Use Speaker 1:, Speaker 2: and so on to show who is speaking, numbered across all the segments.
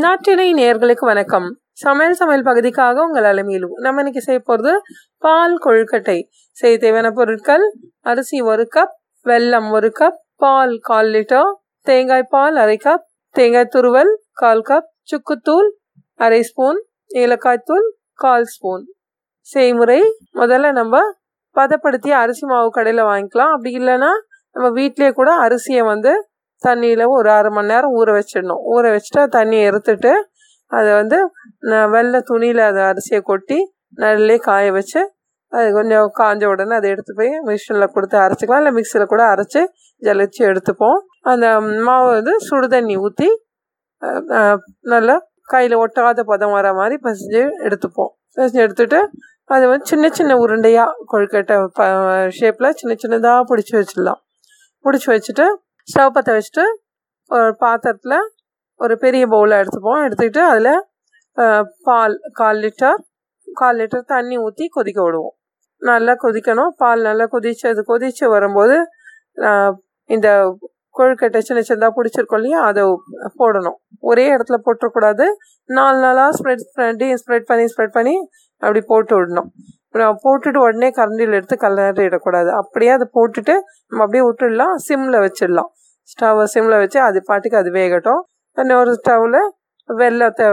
Speaker 1: நாட்டினை நேர்களுக்கு வணக்கம். சமையல் சமையல் பகுதிக்காக உங்கள் அலமையிலும் நம்ம இன்னைக்கு செய்ய போகிறது பால் கொழுக்கட்டை. செய்ய தேவையான பொருட்கள் அரிசி ஒரு கப் வெல்லம் ஒரு கப் பால் கால் லிட்டர் தேங்காய் பால் அரை கப் தேங்காய் துருவல் கால் கப் சுக்குத்தூள் அரை ஸ்பூன் ஏலக்காய் தூள் கால் ஸ்பூன் செய்முறை முதல்ல நம்ம பதப்படுத்தி அரிசி மாவு கடையில் வாங்கிக்கலாம். அப்படி இல்லைன்னா நம்ம வீட்லேயே கூட அரிசியை வந்து தண்ணியில் ஒரு அரை மணி நேரம் ஊற வச்சிடணும். ஊற வச்சுட்டு தண்ணியை எடுத்துட்டு அதை வந்து வெள்ளை துணியில் அதை அரிசியை கொட்டி நல்லே காய வச்சு அது கொஞ்சம் காஞ்ச உடனே அதை எடுத்து போய் மிஷினில் கொடுத்து அரைச்சிக்கலாம். இல்லை மிக்சியில் கூட அரைச்சி ஜலிச்சு எடுத்துப்போம். அந்த மாவு வந்து சுடு தண்ணி ஊற்றி நல்லா கையில் ஒட்டாத பதம் வர மாதிரி பசிஞ்சு எடுத்துப்போம். பசிஞ்சு எடுத்துட்டு அது வந்து சின்ன சின்ன உருண்டையாக கொழுக்கட்டை ப ஷேப்பில் சின்ன சின்னதாக பிடிச்சி வச்சிடலாம். பிடிச்சி வச்சுட்டு ஸ்டவ் பற்ற வச்சுட்டு ஒரு பாத்திரத்தில் ஒரு பெரிய பவுலை எடுத்துப்போம். எடுத்துக்கிட்டு அதில் பால் கால் லிட்டர் கால் லிட்டர் தண்ணி ஊற்றி கொதிக்க விடுவோம். நல்லா கொதிக்கணும். பால் நல்லா கொதிச்சு அது கொதித்து வரும்போது இந்த கொழுக்கட்டை சின்ன சின்னதாக பிடிச்சிருக்கோம் இல்லையா அதை போடணும். ஒரே இடத்துல போட்டுறக்கூடாது. நாலு நாளாக ஸ்ப்ரெட் பண்ணி ஸ்ப்ரெட் பண்ணி ஸ்ப்ரெட் பண்ணி அப்படி போட்டு விடணும். போட்டுட்டு உடனே கரண்டியில் எடுத்து கலரிடக்கூடாது அப்படியே அதை போட்டுட்டு நம்ம அப்படியே விட்டுடலாம் சிம்மில் வச்சிடலாம். ஸ்டவ்வை சிம்மில் வச்சு அது பாட்டுக்கு அது வேகட்டும். இன்னொரு ஸ்டவ்வில் வெள்ளத்தை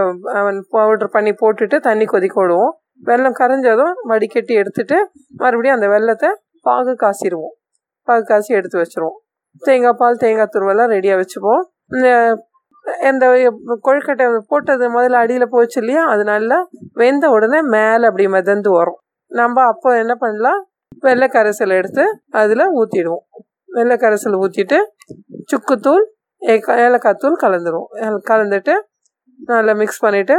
Speaker 1: பவுட்ரு பண்ணி போட்டுட்டு தண்ணி கொதிக்க விடுவோம். வெள்ளம் கரைஞ்சதும் வடிகட்டி எடுத்துட்டு மறுபடியும் அந்த வெள்ளத்தை பாகு காசிடுவோம். பாகு காசி எடுத்து வச்சுருவோம். தேங்காய் பால் தேங்காய் துருவெல்லாம் ரெடியாக வச்சுப்போம். இந்த கொழுக்கட்டை போட்டது முதல்ல அடியில் போச்சு இல்லையா? அது நல்லா வெந்த உடனே மேலே அப்படி மிதந்து வரும். நம்ம அப்போ என்ன பண்ணலாம்? வெள்ளை கரைசல் எடுத்து அதில் ஊற்றிடுவோம் வெள்ளை கரைசல் ஊற்றிட்டு சுக்குத்தூள் ஏலக்காய் தூள் கலந்துருவோம். கலந்துட்டு நல்லா மிக்ஸ் பண்ணிவிட்டு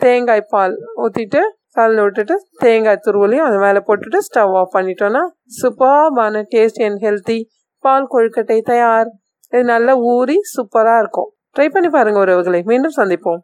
Speaker 1: தேங்காய் பால் ஊற்றிட்டு கலந்து விட்டுட்டு தேங்காய் துருவலையும் அது மேலே போட்டுட்டு ஸ்டவ் ஆஃப் பண்ணிட்டோன்னா சூப்பர்பான டேஸ்டி அண்ட் ஹெல்த்தி பால் கொழுக்கட்டை தயார். இது நல்லா ஊறி சூப்பராக இருக்கும். ட்ரை பண்ணி பாருங்கள் உறவுகளை. மீண்டும் சந்திப்போம்.